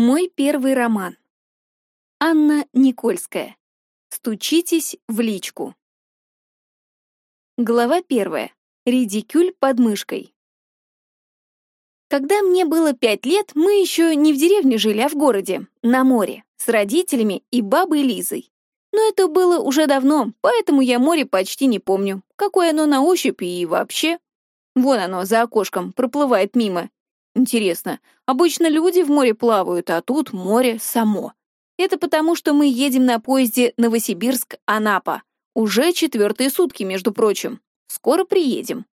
Мой первый роман. Анна Никольская. Стучитесь в личку. Глава первая. Редикюль под мышкой. Когда мне было пять лет, мы еще не в деревне жили, а в городе, на море, с родителями и бабой Лизой. Но это было уже давно, поэтому я море почти не помню, какое оно на ощупь и вообще. Вон оно, за окошком, проплывает мимо, Интересно, обычно люди в море плавают, а тут море само. Это потому, что мы едем на поезде Новосибирск-Анапа. Уже четвертые сутки, между прочим. Скоро приедем.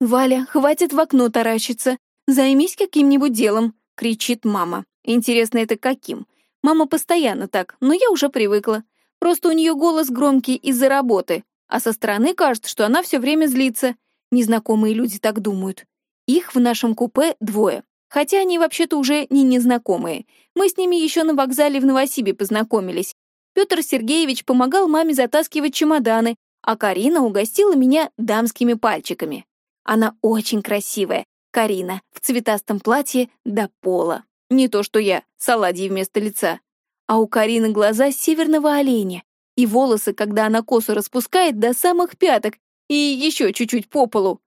«Валя, хватит в окно таращиться. Займись каким-нибудь делом», — кричит мама. Интересно, это каким? Мама постоянно так, но я уже привыкла. Просто у нее голос громкий из-за работы, а со стороны кажется, что она все время злится. Незнакомые люди так думают. Их в нашем купе двое. Хотя они вообще-то уже не незнакомые. Мы с ними еще на вокзале в Новосибе познакомились. Петр Сергеевич помогал маме затаскивать чемоданы, а Карина угостила меня дамскими пальчиками. Она очень красивая. Карина в цветастом платье до пола. Не то что я, с оладьей вместо лица. А у Карины глаза северного оленя. И волосы, когда она косу распускает, до самых пяток. И еще чуть-чуть по полу.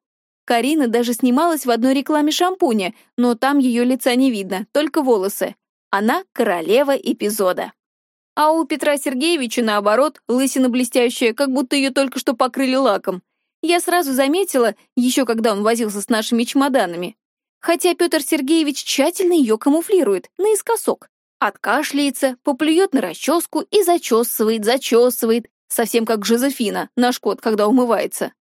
Карина даже снималась в одной рекламе шампуня, но там ее лица не видно, только волосы. Она королева эпизода. А у Петра Сергеевича, наоборот, лысина блестящая, как будто ее только что покрыли лаком. Я сразу заметила, еще когда он возился с нашими чемоданами. Хотя Петр Сергеевич тщательно ее камуфлирует, наискосок. Откашляется, поплюет на расческу и зачесывает, зачесывает, совсем как Жозефина, наш кот, когда умывается.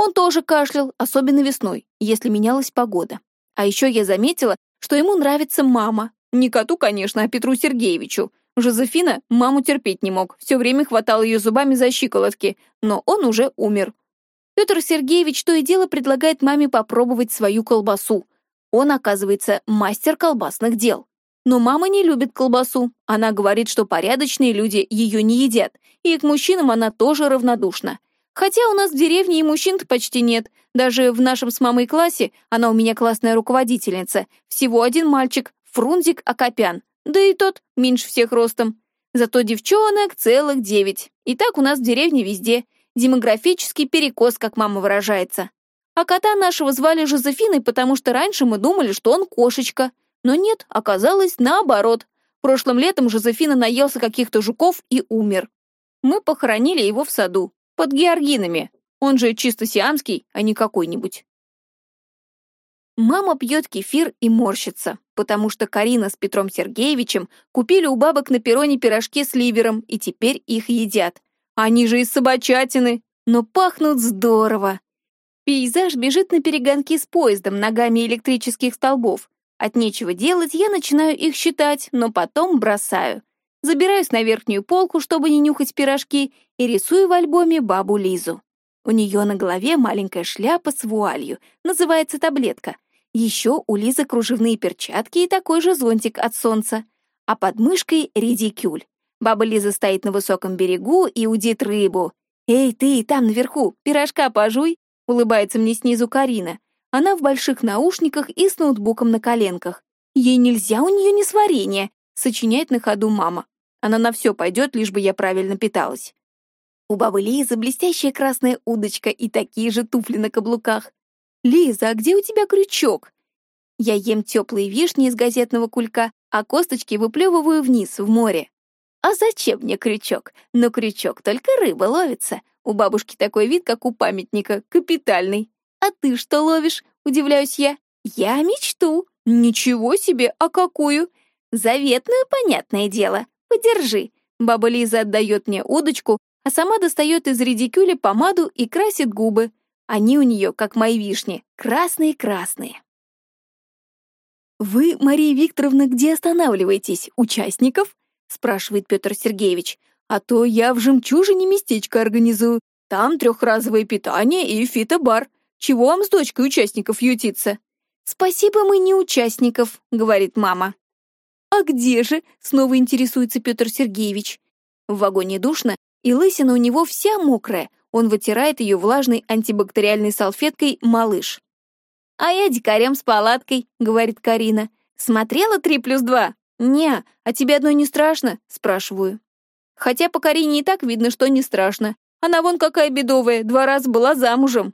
Он тоже кашлял, особенно весной, если менялась погода. А еще я заметила, что ему нравится мама. Не коту, конечно, а Петру Сергеевичу. Жозефина маму терпеть не мог, все время хватал ее зубами за щиколотки, но он уже умер. Петр Сергеевич то и дело предлагает маме попробовать свою колбасу. Он, оказывается, мастер колбасных дел. Но мама не любит колбасу. Она говорит, что порядочные люди ее не едят, и к мужчинам она тоже равнодушна. Хотя у нас в деревне и мужчин-то почти нет. Даже в нашем с мамой классе, она у меня классная руководительница, всего один мальчик, Фрунзик Акопян. Да и тот меньше всех ростом. Зато девчонок целых девять. И так у нас в деревне везде. Демографический перекос, как мама выражается. А кота нашего звали Жозефиной, потому что раньше мы думали, что он кошечка. Но нет, оказалось наоборот. Прошлым летом Жозефина наелся каких-то жуков и умер. Мы похоронили его в саду. Под георгинами. Он же чисто сиамский, а не какой-нибудь. Мама пьет кефир и морщится, потому что Карина с Петром Сергеевичем купили у бабок на перроне пирожки с ливером и теперь их едят. Они же из собачатины, но пахнут здорово. Пейзаж бежит на перегонки с поездом ногами электрических столбов. От нечего делать я начинаю их считать, но потом бросаю. Забираюсь на верхнюю полку, чтобы не нюхать пирожки, и рисую в альбоме бабу Лизу. У нее на голове маленькая шляпа с вуалью, называется таблетка. Еще у Лизы кружевные перчатки и такой же зонтик от солнца. А под мышкой — редикюль. Баба Лиза стоит на высоком берегу и удит рыбу. «Эй, ты, там наверху, пирожка пожуй!» — улыбается мне снизу Карина. Она в больших наушниках и с ноутбуком на коленках. Ей нельзя у нее не сварение, сочиняет на ходу мама. Она на все пойдет, лишь бы я правильно питалась. У бабы Лизы блестящая красная удочка и такие же туфли на каблуках. «Лиза, а где у тебя крючок?» Я ем теплые вишни из газетного кулька, а косточки выплевываю вниз, в море. А зачем мне крючок? Но крючок только рыба ловится. У бабушки такой вид, как у памятника, капитальный. А ты что ловишь? Удивляюсь я. Я мечту. Ничего себе, а какую? Заветную, понятное дело. Подержи. Баба Лиза отдает мне удочку, а сама достает из редикюля помаду и красит губы. Они у нее, как мои вишни, красные-красные. «Вы, Мария Викторовна, где останавливаетесь? Участников?» — спрашивает Петр Сергеевич. «А то я в «Жемчужине» местечко организую. Там трехразовое питание и фитобар. Чего вам с дочкой участников ютиться?» «Спасибо, мы не участников», — говорит мама. «А где же?» — снова интересуется Петр Сергеевич. В вагоне душно, и лысина у него вся мокрая. Он вытирает ее влажной антибактериальной салфеткой «Малыш». «А я дикарем с палаткой», — говорит Карина. «Смотрела «Три плюс два»? «Не, а тебе одной не страшно?» — спрашиваю. Хотя по Карине и так видно, что не страшно. Она вон какая бедовая, два раза была замужем.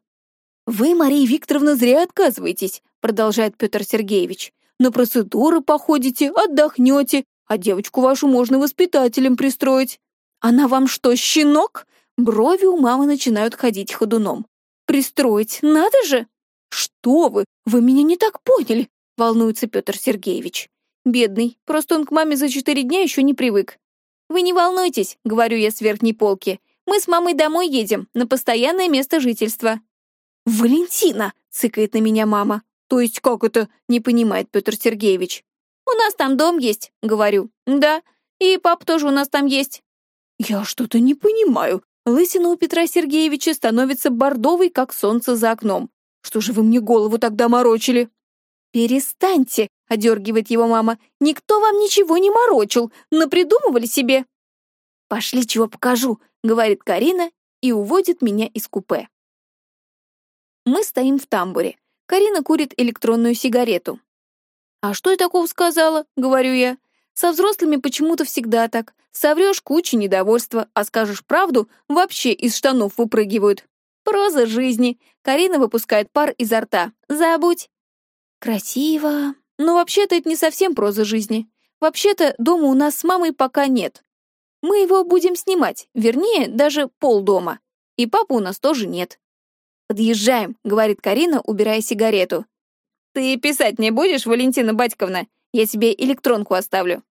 «Вы, Мария Викторовна, зря отказываетесь», — продолжает Петр Сергеевич. «На процедуры походите, отдохнете, а девочку вашу можно воспитателем пристроить. Она вам что, щенок?» Брови у мамы начинают ходить ходуном. «Пристроить надо же!» «Что вы? Вы меня не так поняли!» — волнуется Петр Сергеевич. «Бедный, просто он к маме за четыре дня еще не привык». «Вы не волнуйтесь», — говорю я с верхней полки. «Мы с мамой домой едем, на постоянное место жительства». «Валентина!» — цыкает на меня мама. «То есть как это?» — не понимает Петр Сергеевич. «У нас там дом есть», — говорю. «Да, и пап тоже у нас там есть». «Я что-то не понимаю. Лысина у Петра Сергеевича становится бордовой, как солнце за окном. Что же вы мне голову тогда морочили?» «Перестаньте!» — одергивает его мама. «Никто вам ничего не морочил, напридумывали себе!» «Пошли, чего покажу!» — говорит Карина и уводит меня из купе. Мы стоим в тамбуре. Карина курит электронную сигарету. «А что я такого сказала?» — говорю я. «Со взрослыми почему-то всегда так. Соврешь кучу недовольства, а скажешь правду, вообще из штанов выпрыгивают. Проза жизни. Карина выпускает пар изо рта. Забудь». «Красиво. Но вообще-то это не совсем проза жизни. Вообще-то дома у нас с мамой пока нет. Мы его будем снимать, вернее, даже полдома. И папы у нас тоже нет. «Подъезжаем», — говорит Карина, убирая сигарету. «Ты писать не будешь, Валентина Батьковна? Я тебе электронку оставлю».